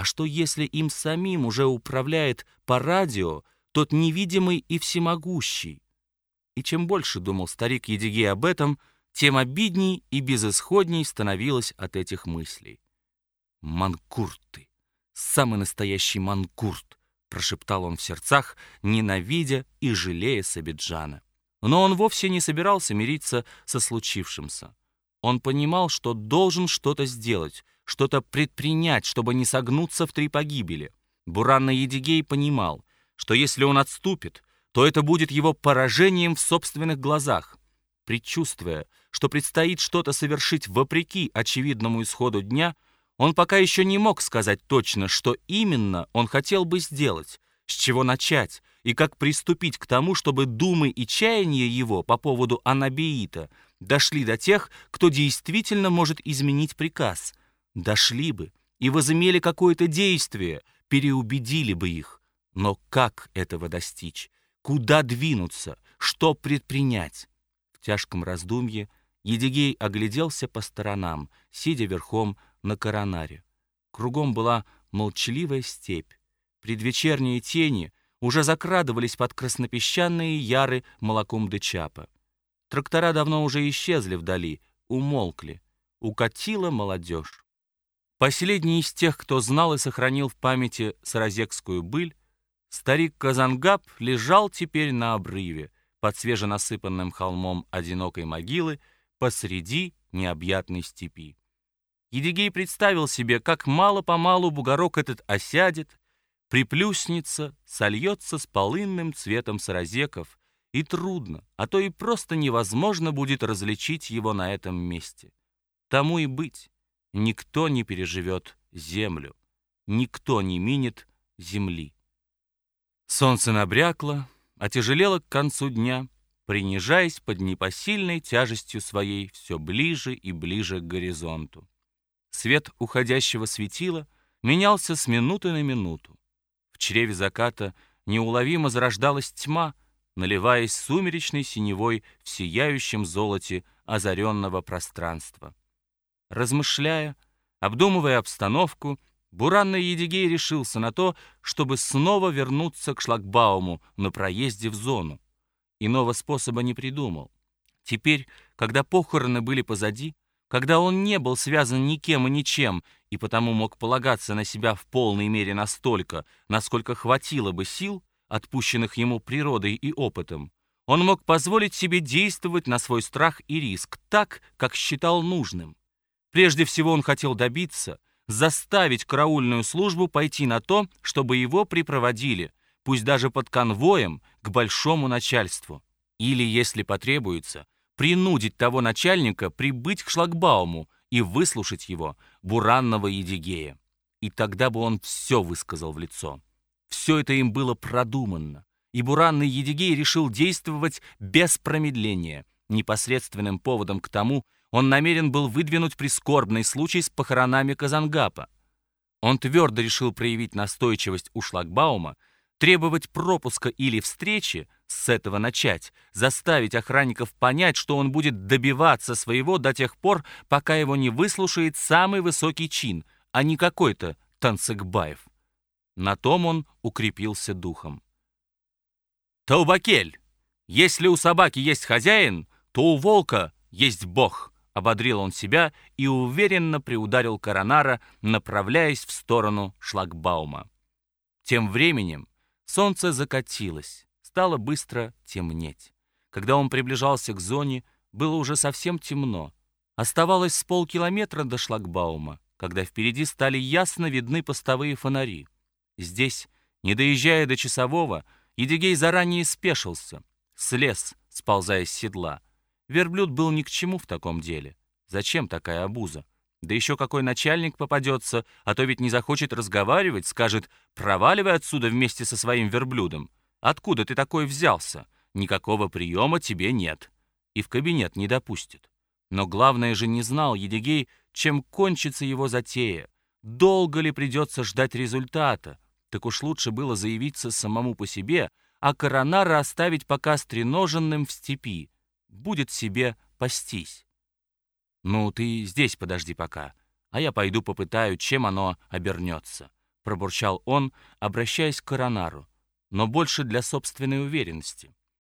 А что если им самим уже управляет по радио тот невидимый и всемогущий? И чем больше думал старик Едигей об этом, тем обидней и безысходней становилось от этих мыслей. «Манкурт ты! Самый настоящий манкурт!» — прошептал он в сердцах, ненавидя и жалея Сабиджана. Но он вовсе не собирался мириться со случившимся. Он понимал, что должен что-то сделать, что-то предпринять, чтобы не согнуться в три погибели. Буранный Едигей понимал, что если он отступит, то это будет его поражением в собственных глазах. Предчувствуя, что предстоит что-то совершить вопреки очевидному исходу дня, он пока еще не мог сказать точно, что именно он хотел бы сделать, с чего начать и как приступить к тому, чтобы думы и чаяния его по поводу Анабиита дошли до тех, кто действительно может изменить приказ. Дошли бы и возымели какое-то действие, переубедили бы их. Но как этого достичь? Куда двинуться? Что предпринять? В тяжком раздумье Едигей огляделся по сторонам, сидя верхом на коронаре. Кругом была молчаливая степь. Предвечерние тени уже закрадывались под краснопесчаные яры молоком дычапа. Трактора давно уже исчезли вдали, умолкли. Укатила молодежь. Последний из тех, кто знал и сохранил в памяти саразекскую быль, старик Казангаб лежал теперь на обрыве, под свеженасыпанным холмом одинокой могилы, посреди необъятной степи. Едигей представил себе, как мало-помалу бугорок этот осядет, приплюснется, сольется с полынным цветом саразеков, и трудно, а то и просто невозможно будет различить его на этом месте. Тому и быть, никто не переживет землю, никто не минит земли. Солнце набрякло, отяжелело к концу дня — принижаясь под непосильной тяжестью своей все ближе и ближе к горизонту. Свет уходящего светила менялся с минуты на минуту. В чреве заката неуловимо зарождалась тьма, наливаясь сумеречной синевой в сияющем золоте озаренного пространства. Размышляя, обдумывая обстановку, Буранный Едигей решился на то, чтобы снова вернуться к шлагбауму на проезде в зону. Иного способа не придумал. Теперь, когда похороны были позади, когда он не был связан никем и ничем, и потому мог полагаться на себя в полной мере настолько, насколько хватило бы сил, отпущенных ему природой и опытом, он мог позволить себе действовать на свой страх и риск так, как считал нужным. Прежде всего он хотел добиться, заставить караульную службу пойти на то, чтобы его припроводили, пусть даже под конвоем, к большому начальству. Или, если потребуется, принудить того начальника прибыть к шлагбауму и выслушать его, буранного Едигея. И тогда бы он все высказал в лицо. Все это им было продуманно, и буранный Едигей решил действовать без промедления. Непосредственным поводом к тому он намерен был выдвинуть прискорбный случай с похоронами Казангапа. Он твердо решил проявить настойчивость у шлагбаума требовать пропуска или встречи, с этого начать, заставить охранников понять, что он будет добиваться своего до тех пор, пока его не выслушает самый высокий чин, а не какой-то Танцыгбаев. На том он укрепился духом. «Таубакель, если у собаки есть хозяин, то у волка есть бог», — ободрил он себя и уверенно приударил коронара, направляясь в сторону шлагбаума. Тем временем Солнце закатилось, стало быстро темнеть. Когда он приближался к зоне, было уже совсем темно. Оставалось с полкилометра до шлагбаума, когда впереди стали ясно видны постовые фонари. Здесь, не доезжая до часового, Едигей заранее спешился, слез, сползая с седла. Верблюд был ни к чему в таком деле. Зачем такая обуза? Да еще какой начальник попадется, а то ведь не захочет разговаривать, скажет «проваливай отсюда вместе со своим верблюдом». Откуда ты такой взялся? Никакого приема тебе нет. И в кабинет не допустит. Но главное же не знал Едигей, чем кончится его затея. Долго ли придется ждать результата? Так уж лучше было заявиться самому по себе, а коронара оставить пока стреноженным в степи. Будет себе пастись. «Ну, ты здесь подожди пока, а я пойду попытаю, чем оно обернется. пробурчал он, обращаясь к Коронару, но больше для собственной уверенности.